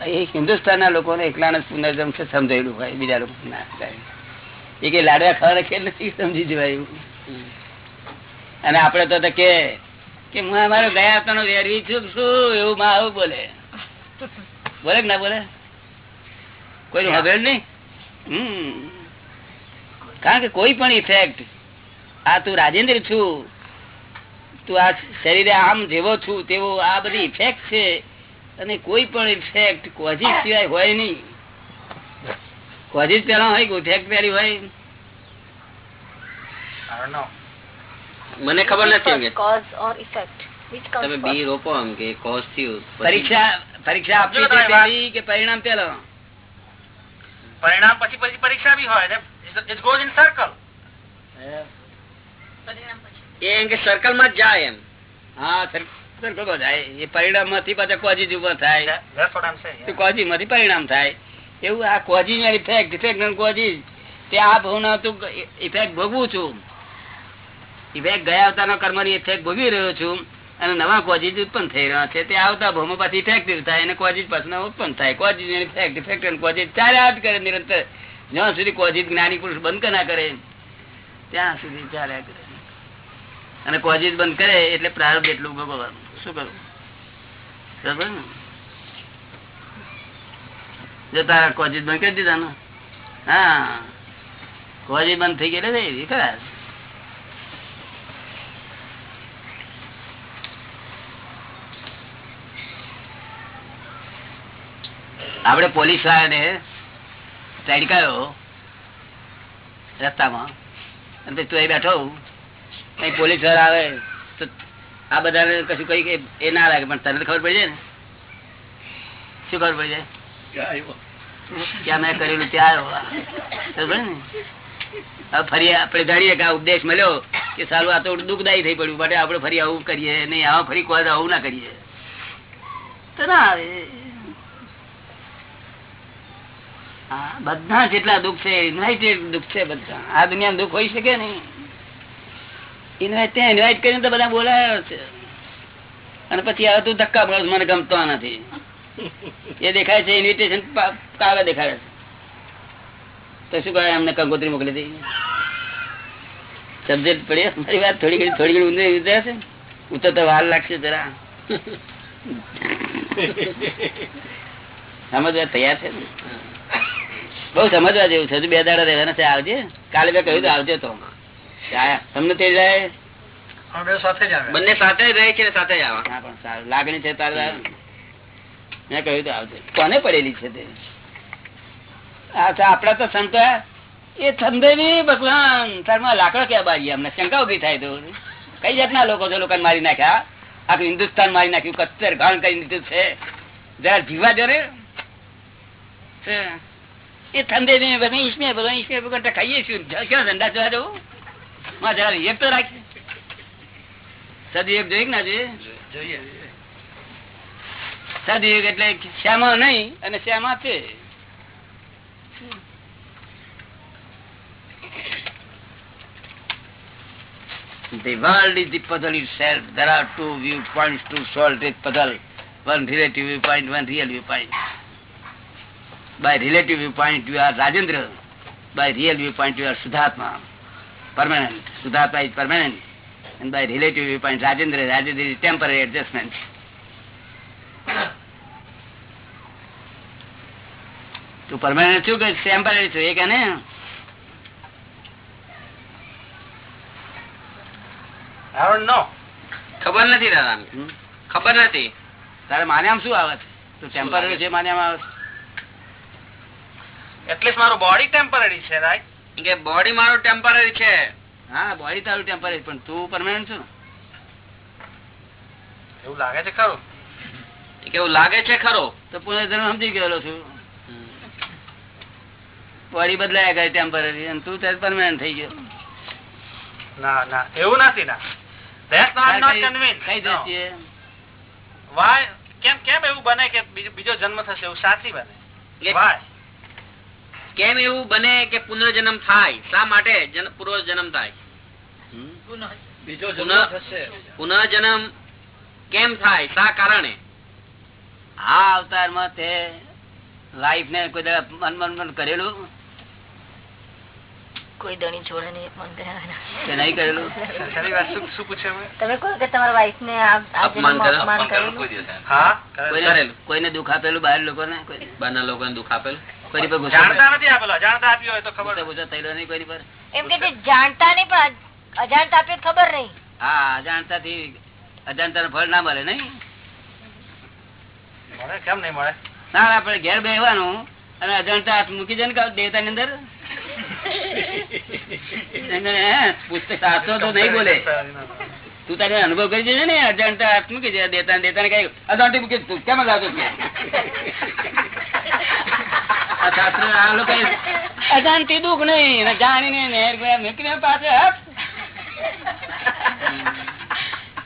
એ હિન્દુસ્તાનના લોકોને પુનર્જન્મ છે, સમજાયેલું હોય. બીજા લોકો ના એ કઈ લાડવા ખાવાના ખેલ નથી સમજી જવાય અને આપડે તો કે હું અમારો ગયા હપ્તાનો વેરવી છું શું? એવું માં આવું બોલે. બોલે ના બોલે? કોઈ હવે નહીં? હમ. કારણ કે કોઈ પણ ઇફેક્ટ આ તું રાજેન્દ્ર છું. તું આ શરીરે આમ જેવો છું તેવો આ બધી ઇફેક્ટ છે. અને કોઈ પણ ઇફેક્ટ કોઝિસ સિવાય હોય નહીં. કોઝિસ પેલા હોય ઇફેક્ટ પેલી હોય. I don't know. મને ખબર નથી તમે બી રોપો એમ કે કોઝ થયું પરીક્ષા પરીક્ષા. પેલી કે પરિણામ પેલો પરિણામ પછી પછી પરીક્ષા બી હોય ને. ઇટ ગોઝ ઇન સર્કલ એ એમ કે સર્કલમાં જાય એમ. હા સર્કલ જાય. એ પરિણામમાંથી પાછા કોજી ઊભા થાય. કોઝિસમાંથી પરિણામ થાય. એવું આ કોઝિસ ઇફેક્ટ ઇફેક્ટ કોજી તે આ ભાવના તું ઇફેક્ટ ભોગવું છું. ઇફેક્ટ ગયા અવતારના કર્મની ઇફેક્ટ ભોગવી રહ્યો છું. અને નવા કોજીજ ઉત્પન્ન થઈ રહ્યા છે. તે આવતા ભાવમાં પાછી ઇફેક્ટિવ થાય અને કોજીજ પાછળ ઉત્પન્ન થાય. કોજીજ ઇફેક્ટ ઇફેક્ટ અને કોઝિસ ચાલ્યા જ કરે નિરંતર. જ્યાં સુધી કોજીજ જ્ઞાની પુરુષ બંધ ના કરે ત્યાં સુધી ચાલ્યા કરે. અને કોઝિસ બંધ કરે એટલે પ્રારંભ એટલું ભોગવવાનું શું કરવું બરાબર ને? જો તારા કોઝિસ બંધ કરી દીધા હા. કોઝિસ બંધ થઈ ગયેલા એ ખરા આપડે પોલીસ વાળાને ચડકાયો રસ્તામાં. અને તું અહીં બેઠો કઈ પોલીસવાળા આવે તો આ બધાને કશું કઈ એ ના લાગે, પણ તને ખબર પડી જાય ને? શું ખબર પડી જાય? મેં કરેલું ત્યાં ને? ફરી આપણે જાણીએ કે આ ઉપદેશ મળ્યો કે સારું આ તો દુઃખદાયી થઈ પડ્યું, માટે આપણે ફરી આવું કરીએ, નહીં આવા ફરી કોઈ આવું ના કરીએ. તો ના આવે. બધા જેટલા દુઃખ છે યુનાઇટેડ દુઃખ છે બધા. આ દુનિયામાં દુઃખ હોઈ શકે નહીં. ઇન્વાઇટ કરીને તો બધા બોલાયો છે. અને પછી હવે તું ધક્કા પડે મને ગમતો નથી એ દેખાય છે ઇન્વિટેશન કાગળ દેખાડે છે. તો શું કહે એમને કંકોત્રી મોકલી દઈ સબ્જેક્ટ પડે મારી વાત થોડી ઘણી થોડી ઘણી ઊંધી ઉતરે છે ઉતર તો વાર લાગશે જરા. સમજવા તૈયાર છે બઉ સમજવા જેવું છે. બે દાડા રહેવાના છે, આવજે. કાલે મેં કહ્યું આવજો તો. તમને તે જાય? બંને સાથે જ રહે છે ને સાથે જ આવે? પણ સારું. લાગણી છે તારે મેં કહ્યું તો આવશે કોને પડેલી છે તે? આપડા તો સંત એ સંદેહ ભગવાન. તારમાં લાકડો ક્યાં બાજી અમને? શંકા ઊભી થાય તો. કઈ જાતના લોકો છે? લોકોને મારી નાખ્યા? આખું હિન્દુસ્તાન મારી નાખ્યું. કચ્છર ઘણ કરી દીધું છે. જરા જીવા જો રે. એ ઠંડે ભગવાન બધા ભગવાન બધા ભગવાન ખાઈએ છીએ. ક્યાં ધંધા જોવા જવું માં જરા એક તો રાખી સદવિવેક જોઈ ના જોઈએ સદવિવેક એટલે શ્યામા નહીં અને શ્યામા છે The world is the puzzle itself. There are two viewpoints to solve this puzzle. One relative viewpoint, one real viewpoint. By relative viewpoint you are Rajendra. By real viewpoint you are Sudhatma. Permanent. Sudhatma is permanent. And by relative viewpoint Rajendra, Rajendra is temporary adjustment. તું પરમાનન્ટ છું કે ટેમ્પરરી છું એ કે ને. ખબર નથી દાદા? ખબર નથી તારે માન્યામાં શું આવે છે તું ટેમ્પરરી છે માન્યામાં આવે છે? Least મારું બોડી ટેમ્પરરી છે રાઈટ કે બોડી મારું ટેમ્પરરી છે. હા બોડી તારું ટેમ્પરરી પણ તું પરમાનન્ટ છું એવું લાગે છે ખરો? કે એવું લાગે છે ખરો? તો પુનર્જન્મ સમજી ગયેલો છું. બોડી બદલાયા કરે ટેમ્પરરી અને તું ત્યારે પરમાનન્ટ થઈ ગયો. ના ના એવું નથી ના? કેમ કેમ એવું બને કે બીજો બીજો જન્મ થશે એવું સાચી બને? Why? કેમ એવું બને કે પુનર્જન્મ થાય? શા માટે જન- પૂર્વજન્મ થાય? પુનર્જન્મ કેમ થાય? શા કારણે? આ અવતારમાં તે લાઈફ ને કોઈ દાડા મન મન મન કરેલું? કોઈ દણી છોડે નહીં મન કર્યા નહીં કરેલું? શેની વાત? શું શું પૂછે? તમે કહો કે તમારા વાઈફ ને અપમાન કરેલું કોઈને. દુઃખ આપેલું બહાર લોકોને? ને બહારના લોકોને દુઃખ આપેલું? કોઈની પર ગુસ્સો જાણતા નથી આપેલો જાણતા આપ્યો હોય તો ખબર ગુસ્સો ગુસ્સો થયેલો નહીં કોઈની પર. એમ કે જાણતા નહીં પણ અજાણતા આપ્યું ખબર નહીં. હા અજાણતાથી અજાણતાનું ફળ ના મળે નહીં? મળે? કેમ નહીં મળે? ના આપણે ઘેર બેહવાનું અને અજાણતા હાથ મૂકી દે ને દેવતા ની અંદર. પુસ્તક સાચો તો નહીં બોલે. તું તારે અનુભવ કરી દેજે ને અજાણતા હાથ મૂકી દે દેતા ને દેતા ને કઈ અજાણતી મૂકી તું. કેમ લાવતો અજાણતી દુઃખ નહીં ને જાણીને નેર ગયા મૂકીને હાથ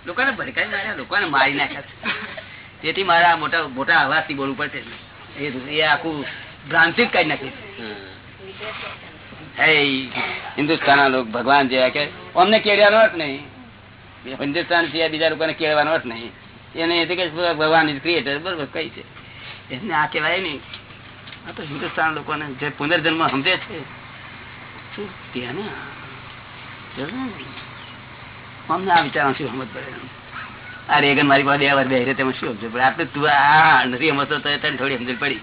લોકોને ભડકાઈ માર્યા, લોકોને મારી નાખ્યા. તેથી મારા મોટા મોટા અવાજથી બોલવું પડશે. એ આખું ભ્રાંતિ કઈ નાખી. હિન્દુસ્તાન લોકો, ભગવાન જેવા કે, અમને કેળવાનો અર્થ નહીં. હિન્દુસ્તાન સિવાય બીજા લોકોને કેળવાનો અર્થ નહીં. એને એ કે, ભગવાન ઇઝ ક્રિએટર બરોબર, કઈ છે. એને આ કહેવાય નહીં. આ તો હિન્દુસ્તાન લોકોને જે પુનર્જન્મ સમજે છે, શું ત્યાં અમને આ વિચાર શું સમજ પડે આ રેગન મારી પાસે બે બે તેમાં શું સમજ? પડે આટલું તું આ નથી સમજતો, તો તને થોડી સમજ પડી.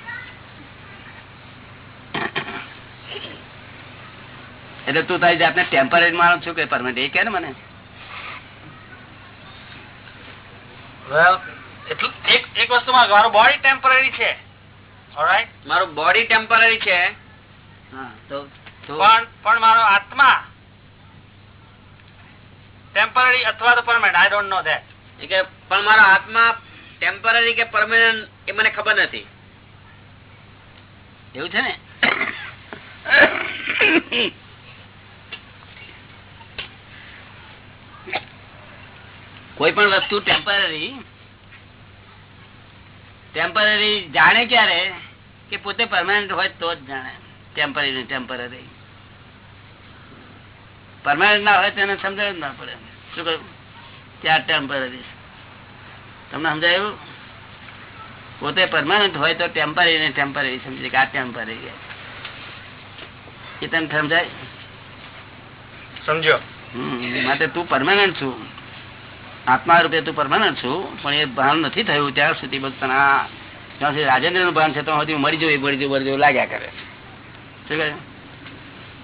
એટલે તું તારી જાતને ટેમ્પરરી માણો છું કે પરમાનન્ટ એ કે ને મને? એક વસ્તુમાં મારું બોડી ટેમ્પરરી છે? મારું બોડી ટેમ્પરરી છે. પણ મારો આત્મા ટેમ્પરરી અથવા તો permanent I don't know that કે પણ મારો આત્મા ટેમ્પરરી કે પરમેનન્ટ એ મને ખબર નથી. એવું છે ને? કોઈ પણ વસ્તુ ટેમ્પરરી ટેમ્પરરી જાણે ક્યારે કે પોતે પરમાનન્ટ હોય તો જ જાણે. ટેમ્પરરી ટેમ્પરરી પરમાનન્ટ ના હોય તેને સમજાવ ના પડે. શું કહ્યું? ત્યાં ટેમ્પરરી તમને સમજાયું? પોતે પરમાનન્ટ હોય તો ટેમ્પરરી ને ટેમ્પરરી સમજે કે આ ટેમ્પરરી એ તમને સમજાય? સમજો માટે તું પરમાનન્ટ છું. આત્મા રૂપે તું પરમાનન્ટ છું પણ એ ભાન નથી થયું ત્યાં સુધી બસ તને આ જ્યાં સુધી રાજેન્દ્રનું ભાન છે તો સુધી મરી જવું મરી જવું મરી જવું લાગ્યા કરે. શું કહે?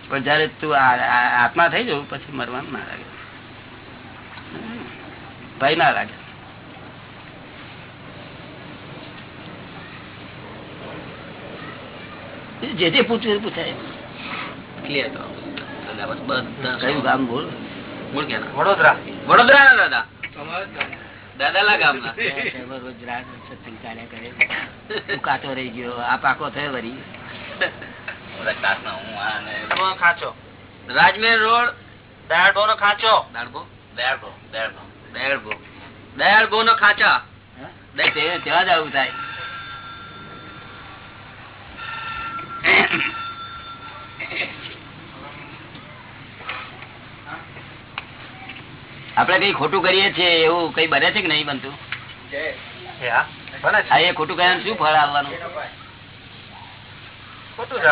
પણ જયારે તું આત્મા થઈ જવું પછી મરવાનું ના લાગે. ભય ના લાગે. જે જે પૂછ્યું પૂછાય. ક્લિયર કરો બધા કયું ગામ બોલ? વડોદરા વડોદરા. ના દાદા. દાદાલા [LAUGHS] ગામના. રોજ રાત સત્સંગ ચાલ્યા કરે. હું કાચો રહી ગયો. આ પાકો થયો વરી ખાંચો. રાજમેર રોડ. દાડો નો ખાંચો. દાળભો દાળભો દાળભો દાળભો નો ખાચા. તે- તેવા જ આવું થાય. [COUGHS] આપડે કઈ ખોટું કરીએ છીએ એવું કઈ બને છે કે નહીં બનતું? એ હા બને છે. આ એ ખોટું કર્યા શું ફળ આવવાનું? ખોટું જ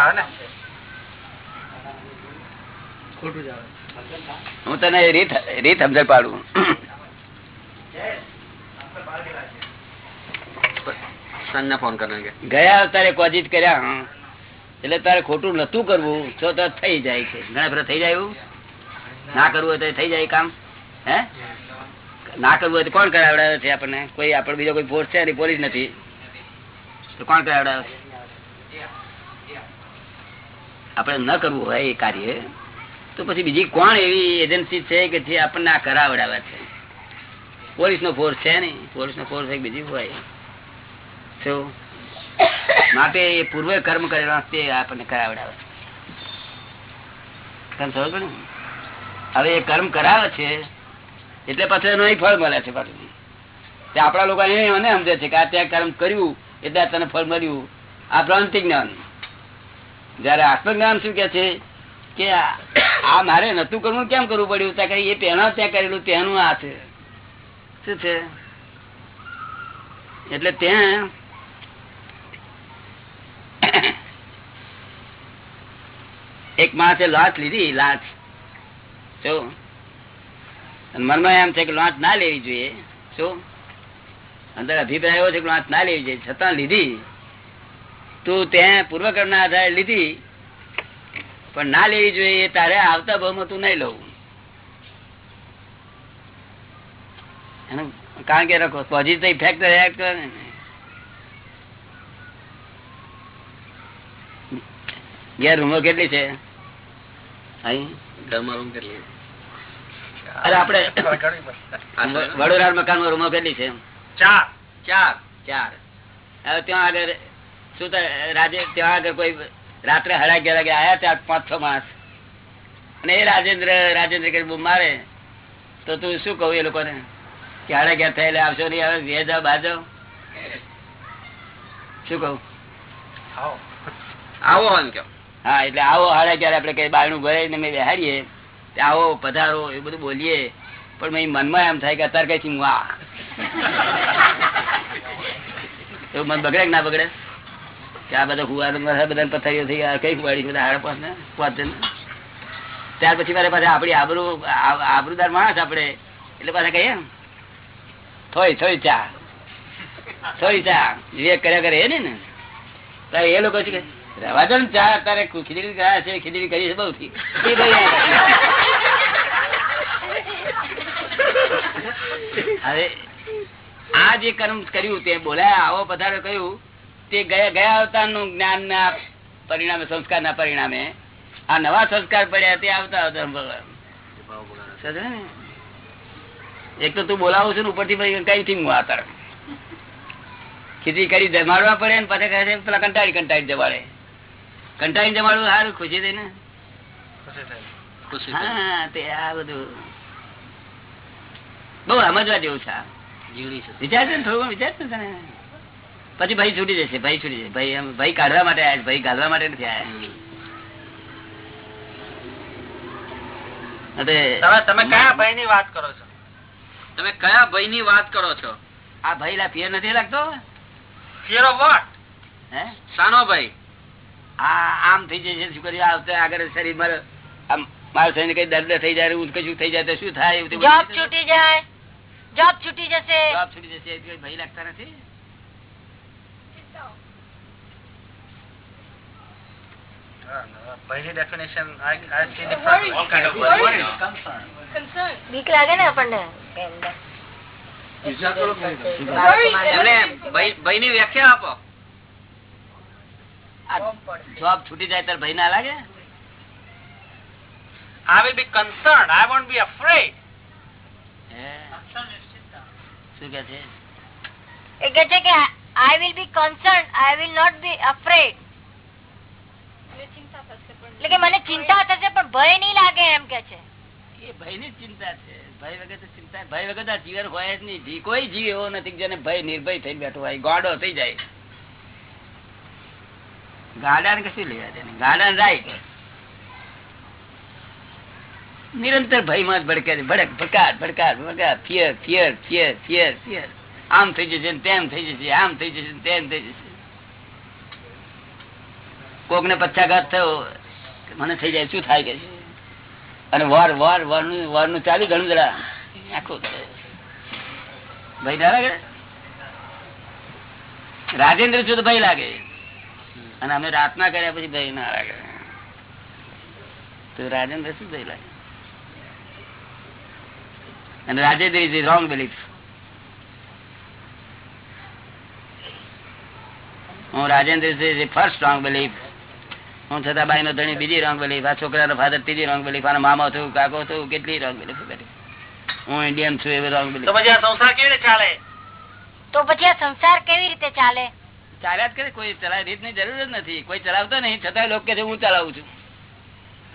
હું તને રીત રીત સમજણ પાડું. સનને ફોન કરને ગયા તારે કોજીત કર્યા હં. એટલે તારે ખોટું નતું કરવું તો તો થઈ જાય છે. ઘણા બધા થઈ જાય એવું? ના કરવું હોય તો થઈ જાય કામ? હે? ના કરવું હોય તો કોણ કરાવડાવે છે આપણને? કોઈ આપડે બીજો કોઈ ફોર્સ છે? પોલીસ નથી. તો કોણ કરાવડાવે આપણે ન કરવું હોય એ કાર્ય, તો પછી બીજી કોણ એવી એજન્સી છે કે જે આપણને આ કરાવડાવે છે? પોલીસ નો ફોર્સ છે નહીં પોલીસ નો ફોર્સ બીજી હોય. શું માટે એ પૂર્વે કર્મ કરેલા તે આપણને કરાવડાવે છે. હવે એ કર્મ કરાવે છે એટલે પાછળ એનો ફળ મળે છે પાછું આપણા લોકો એને સમજે છે કે આ ત્યાં કર્મ કર્યું, એટલે તને ફળ મળ્યું. આ ભ્રાંતિ જ્ઞાન. જયારે આત્મજ્ઞાન શું કે છે કે આ મારે નતું કરવું, કેમ કરવું પડ્યું? ત્યાં કઈ એ પહેલા ત્યાં કરેલું તેનું આ છે. શું છે? એટલે ત્યાં એક માણસે લાચ લીધી લાચ અને મનમાં એમ છે કે લોટ ના લેવી જોઈએ. શું? અંદર અભિપ્રાય એવો છે કે લોટ ના લેવી જોઈએ. છતાં લીધી. તું ત્યાં પૂર્વક્રમ ના આધારે લીધી. પણ ના લેવી જોઈએ તારે આવતા ભાવમાં તું નહીં લઉં. એનું કારણ કે રાખો પોઝિટિવ ઇફેક્ટ રિએક્ટ કરે ને. ઘેર રૂમો કેટલી છે? અહીં? રૂમ કેટલી અરે આપડે વડોદરા મકાન રૂમો કેટલી છે ચાર. ચાર? ચાર. હવે ત્યાં આગળ શું રાજે ત્યાં આગળ કોઈ રાત્રે હડા ગયા વાગે આયા ત્યાં પાંચ છ માણસ. અને એ રાજેન્દ્ર રાજેન્દ્ર કરી બૂમ મારે તો તું શું કહું એ લોકોને? કે હડા ગયા થયેલા આવશો નહીં હવે બે જાઓ જાવ શું કહું? આવો. આવો હા એટલે આવો હાડા ક્યારે આપડે કઈ બારણું ભરાઈને મેં બેહાડીએ. તે આવો, પધારો, એ બધું બોલીએ. પણ મનમાં એમ થાય કે અત્યારે કઈ છું આ. એવું મન બગડે ના બગડે? કે આ બધા હુવા બધા પથારીઓ થઈ ગયા. કઈ હુવાડી બધા હાડા પાંચ ત્યાર પછી મારે પાસે આપડી આબરૂ આબરૂદાર માણસ આપડે એટલે પાછા કહીએ થોડી થોડી ચા. થોડી ચા. વિવેક કર્યા કરે એ ને તો એ લોકો છે કે રવાજો ને ચા. અત્યારે ખીચડી ગયા છે, ખીચડી કરી છે બહુ થી એ ભાઈ હવે આ જે કર્મ કર્યું તે બોલાયા આવો પધારો કહ્યું તે ગયા ગયા અવતારનું જ્ઞાન ના પરિણામે સંસ્કાર ના પરિણામે આ નવા સંસ્કાર પડ્યા તે આવતા અવતાર ને? એક તો તું બોલાવું છું ને ઉપરથી કઈ થી હું આતર. ખીચડી કરી જમાડવા પડે ને પાછા કહે છે પેલા કંટાળી કંટાળી જમાડે. કંટાળી જમાડવું સારું ખુશી થઈ. ખુશી હા તે આ બધું બહુ સમજવા જેવું છે. ને થોડું તને પછી ભાઈ છૂટી જશે ભાઈ છૂટી જશે. ભાઈ એમ ભાઈ કાઢવા માટે આવ્યા ભાઈ ગાલવા માટે નથી આવ્યા તમે તમે કયા ભાઈ ની વાત કરો છો? તમે કયા ભાઈ ની વાત કરો છો? આ ભાઈ લા પિયર નથી લાગતો? ફિયર ઓફ વોટ હે? સાનો ભાઈ. આ આમ થઈ જશે શું કર્યું? આવતે આગળ શરીરમાં મારે આમ મારા શરીરને કઈ દર્દ થઈ જાય કશું થઈ જાય તો શું થાય? જોબ છૂટી જાય. જોબ છૂટી જશે જોબ છૂટી જશે એટલે ભાઈ લાગતા નથી ભાઈ ની definition I I see different all kind of બીક લાગે ને આપણને એમને ભાઈ ભાઈ ની વ્યાખ્યા આપો જોબ છૂટી જાય ત્યારે ભાઈ ના લાગે I will be concerned. I won't be afraid. હે? શું કે છે? એ કે છે કે I will be concern I will not be afraid એટલે કે મને ચિંતા થશે પણ ભય નહીં લાગે એમ કે છે. એ ભયની ચિંતા છે. ભય વગર તો ચિંતા ભય વગર આ જીવન હોય જ નહીં. જી- કોઈ જીવ એવો નથી જેને ભય નિર્ભય થઈ બેઠો હોય. ગાડો થઈ જાય. ગાડા ને કશું લેવા દે. ગાડા રાઈટ નિરંતર ભયમાં જ ભડકે છે. ભડક ભડકાટ ભડકાટ ભડકાટ fear fear fear fear fear. આમ થઈ જશે તેમ થઈ જશે, આમ થઈ જશે તેમ થઈ જશે. કોક ને પચ્છાઘાત થયો, મને થઈ જાય, શું થાય કે અને વાર વાર, વારનું વારનું ચાલી ઘણું જરા. આખું ભાઈ ના લાગે? રાજેન્દ્ર છું તો ભાઈ લાગે. અને અમે રાતના કર્યા પછી ભાઈ ના લાગે. તો રાજેન્દ્ર શું ભાઈ લાગે? અને રાજેન્દ્ર ઇઝ રોંગ બિલીફ. હું રાજેન્દ્ર ફર્સ્ટ રોંગ બિલીફ. હું છતાં બાઈ નો ધણી બીજી રોંગ બિલીફ. આ છોકરાનો ફાધર ત્રીજી રોંગ બિલીફ. અને મામા થયું કાકો થયું કેટલી રોંગ બિલીફ હું ઇન્ડિયન છું એવી રોંગ બિલીફ. પછી આ સંસાર કેવી રીતે ચાલે? તો પછી આ સંસાર કેવી રીતે ચાલે? ચાલ્યા જ કરે કોઈ ચલાવે રીતની જરૂર જ નથી. કોઈ ચલાવતો નહીં. છતાં લોકો કે હું ચલાવું છું.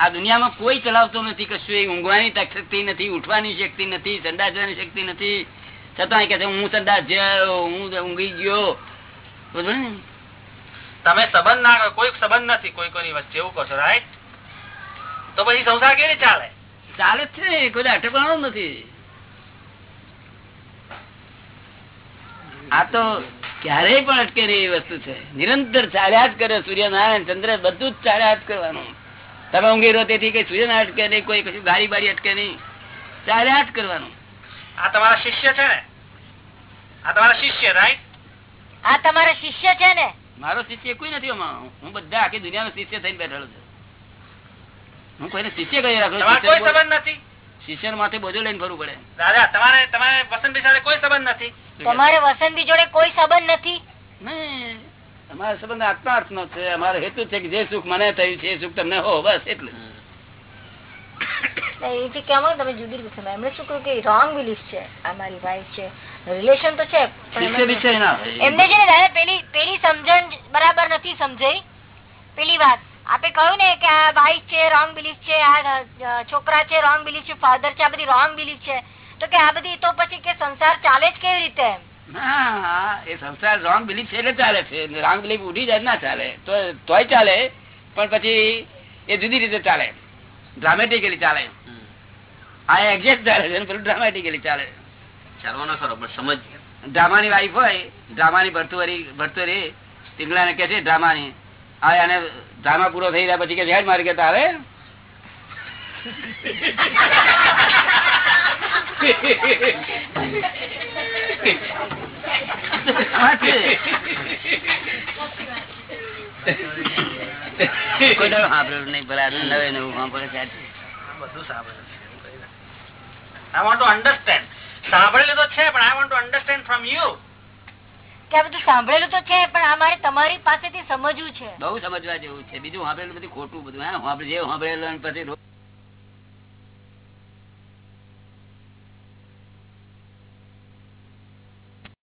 આ દુનિયામાં કોઈ ચલાવતો નથી કશું એ ઊંઘવાની શક્તિ નથી ઉઠવાની શક્તિ નથી સંદાસ જવાની શક્તિ નથી. છતાં કે હું સંદાસ જયો હું ઊંઘી ગયો? તમે સંબંધ ના કોઈ સંબંધ નથી કોઈ કોઈની વચ્ચે એવું કહો છો રાઈટ તો પછી સંસાર કેવી ચાલે? ચાલે જ છે કોઈ અટકવાનો નથી. આ તો ક્યારેય પણ અટકે નહીં એ વસ્તુ છે. નિરંતર ચાલ્યા જ કરે સૂર્યનારાયણ ચંદ્ર બધું જ ચાલ્યા જ કરવાનું. તમે ઊંઘી રહો તેથી કઈ સૂર્યનારાયણ અટકે નહીં કોઈ કશું ગાડી બારી અટકે નહીં. ચારે જ કરવાનું. આ તમારા શિષ્ય છે ને? આ તમારા શિષ્ય રાઈટ આ તમારા શિષ્ય છે ને? મારો શિષ્ય કોઈ નથી હું બધા આખી દુનિયાનો શિષ્ય થઈને બેઠેલો છું. હું કોઈને શિષ્ય કરી તમારે રાખું કોઈ સંબંધ નથી. શિષ્ય માથે બોજો લઈને ફરવું પડે. દાદા તમારે તમારે વસંતભાઈ સાથે કોઈ સંબંધ નથી. તમારે વસંતભાઈ જોડે કોઈ સંબંધ નથી? નહીં. અમારો સંબંધ આત્માર્થ નો છે. અમારો હેતુ છે કે જે સુખ મને થયું છે એ સુખ તમને હો બસ એટલું છોકરા છે રોંગ બિલીફ છે ફાધર છે આ બધી રોંગ બિલીફ છે. તો કે આ બધી તો પછી કે સંસાર ચાલે જ કેવી રીતે એમ? ના એ સંસાર રોંગ બિલીફ છે એટલે ચાલે છે. રોંગ બિલીફ ઉઠી જાય ના ચાલે. તો તોય ચાલે પણ પછી એ જુદી રીતે ચાલે. ડ્રામેટિકલી ચાલે. આ એક્ઝેક્ટ ચાલે છે પેલું ડ્રામેટિકલી ચાલે. ચાલવાનો ખરો પણ સમજ. ડ્રામાની વાઈફ હોય ડ્રામાની ભરતુરી ભરતુરી પિંગલાને કે છે ડ્રામાની હા એને ડ્રામા પૂરો થઈ જાય પછી કે હેડ મારી કે છે. કોઈ દાડો સાંભળેલું નહીં ભલા નવે નવું સાંભળે છે બધું સાંભળે આઈ વોન્ટ ટુ અન્ડરસ્ટેન્ડ સાંભળેલું તો છે પણ I want to understand from you કે આ બધું સાંભળેલું તો છે પણ આ મારે તમારી પાસેથી સમજવું છે. બહુ સમજવા જેવું છે. બીજું સાંભળેલું બધું ખોટું બધું. હા સાંભળે- જે સાંભળેલું પછી રો-